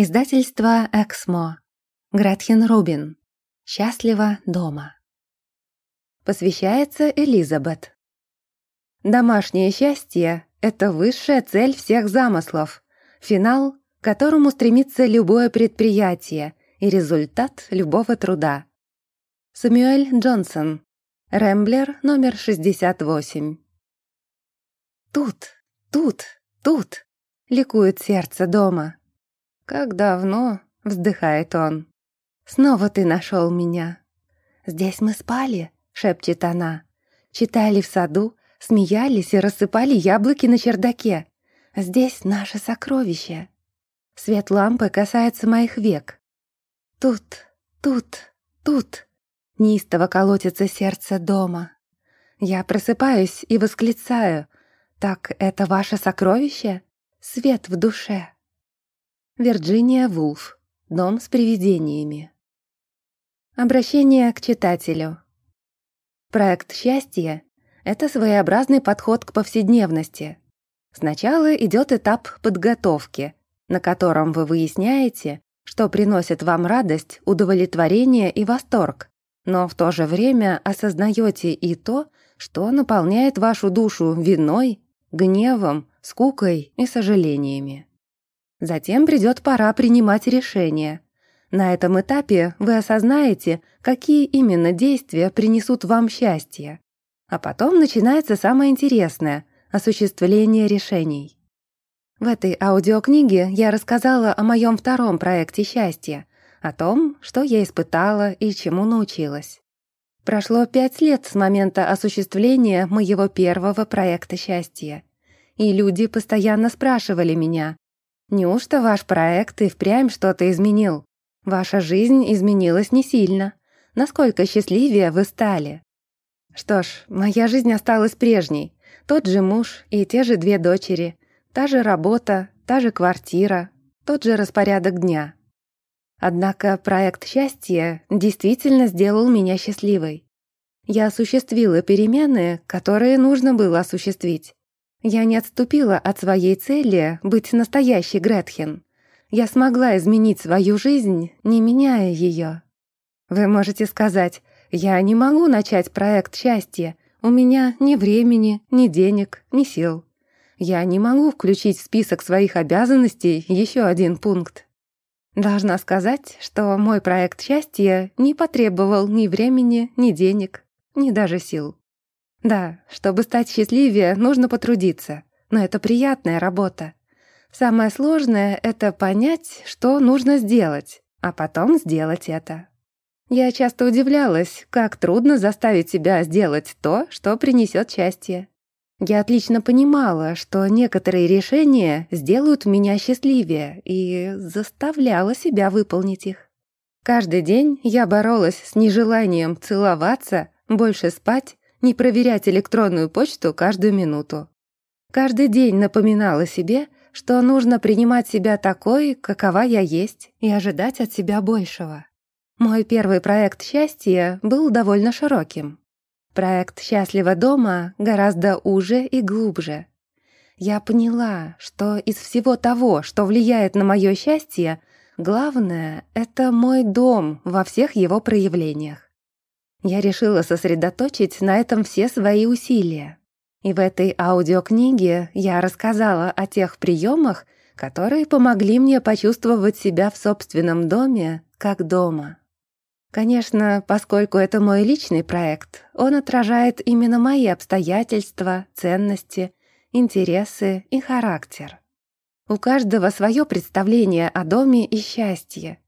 Издательство «Эксмо». Гретхен Рубин. «Счастливо дома». Посвящается Элизабет. Домашнее счастье – это высшая цель всех замыслов, финал, к которому стремится любое предприятие и результат любого труда. Самюэль Джонсон. Рэмблер номер 68. Тут, тут, тут ликует сердце дома. «Как давно?» — вздыхает он. «Снова ты нашел меня». «Здесь мы спали», — шепчет она. «Читали в саду, смеялись и рассыпали яблоки на чердаке. Здесь наше сокровище». Свет лампы касается моих век. Тут, тут, тут неистово колотится сердце дома. Я просыпаюсь и восклицаю. «Так это ваше сокровище? Свет в душе!» Вирджиния Вулф. Дом с привидениями. Обращение к читателю. Проект «Счастье» — это своеобразный подход к повседневности. Сначала идет этап подготовки, на котором вы выясняете, что приносит вам радость, удовлетворение и восторг, но в то же время осознаете и то, что наполняет вашу душу виной, гневом, скукой и сожалениями. Затем придет пора принимать решение. На этом этапе вы осознаете, какие именно действия принесут вам счастье. А потом начинается самое интересное – осуществление решений. В этой аудиокниге я рассказала о моем втором проекте счастья, о том, что я испытала и чему научилась. Прошло пять лет с момента осуществления моего первого проекта счастья. И люди постоянно спрашивали меня, Неужто ваш проект и впрямь что-то изменил? Ваша жизнь изменилась не сильно. Насколько счастливее вы стали? Что ж, моя жизнь осталась прежней. Тот же муж и те же две дочери. Та же работа, та же квартира, тот же распорядок дня. Однако проект счастья действительно сделал меня счастливой. Я осуществила перемены, которые нужно было осуществить. Я не отступила от своей цели быть настоящей Гретхен. Я смогла изменить свою жизнь, не меняя ее. Вы можете сказать, я не могу начать проект счастья, у меня ни времени, ни денег, ни сил. Я не могу включить в список своих обязанностей еще один пункт. Должна сказать, что мой проект счастья не потребовал ни времени, ни денег, ни даже сил. Да, чтобы стать счастливее, нужно потрудиться, но это приятная работа. Самое сложное — это понять, что нужно сделать, а потом сделать это. Я часто удивлялась, как трудно заставить себя сделать то, что принесет счастье. Я отлично понимала, что некоторые решения сделают меня счастливее, и заставляла себя выполнить их. Каждый день я боролась с нежеланием целоваться, больше спать не проверять электронную почту каждую минуту. Каждый день напоминала себе, что нужно принимать себя такой, какова я есть, и ожидать от себя большего. Мой первый проект счастья был довольно широким. Проект «Счастливо дома» гораздо уже и глубже. Я поняла, что из всего того, что влияет на мое счастье, главное — это мой дом во всех его проявлениях. Я решила сосредоточить на этом все свои усилия. И в этой аудиокниге я рассказала о тех приемах, которые помогли мне почувствовать себя в собственном доме как дома. Конечно, поскольку это мой личный проект, он отражает именно мои обстоятельства, ценности, интересы и характер. У каждого свое представление о доме и счастье,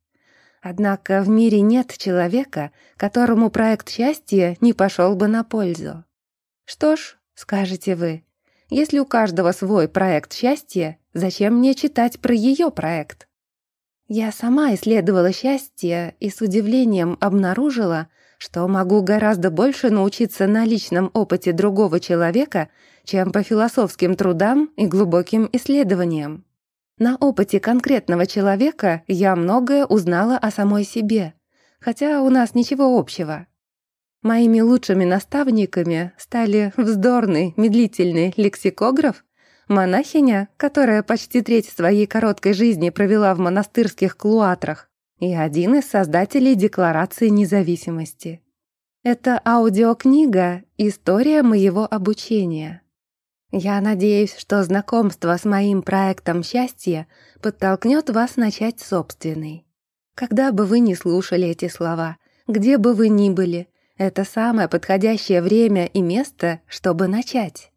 Однако в мире нет человека, которому проект счастья не пошел бы на пользу. Что ж, скажете вы, если у каждого свой проект счастья, зачем мне читать про ее проект? Я сама исследовала счастье и с удивлением обнаружила, что могу гораздо больше научиться на личном опыте другого человека, чем по философским трудам и глубоким исследованиям. На опыте конкретного человека я многое узнала о самой себе, хотя у нас ничего общего. Моими лучшими наставниками стали вздорный, медлительный лексикограф, монахиня, которая почти треть своей короткой жизни провела в монастырских клуатрах, и один из создателей Декларации независимости. Это аудиокнига «История моего обучения». Я надеюсь, что знакомство с моим проектом счастья подтолкнет вас начать собственный. Когда бы вы ни слушали эти слова, где бы вы ни были, это самое подходящее время и место, чтобы начать.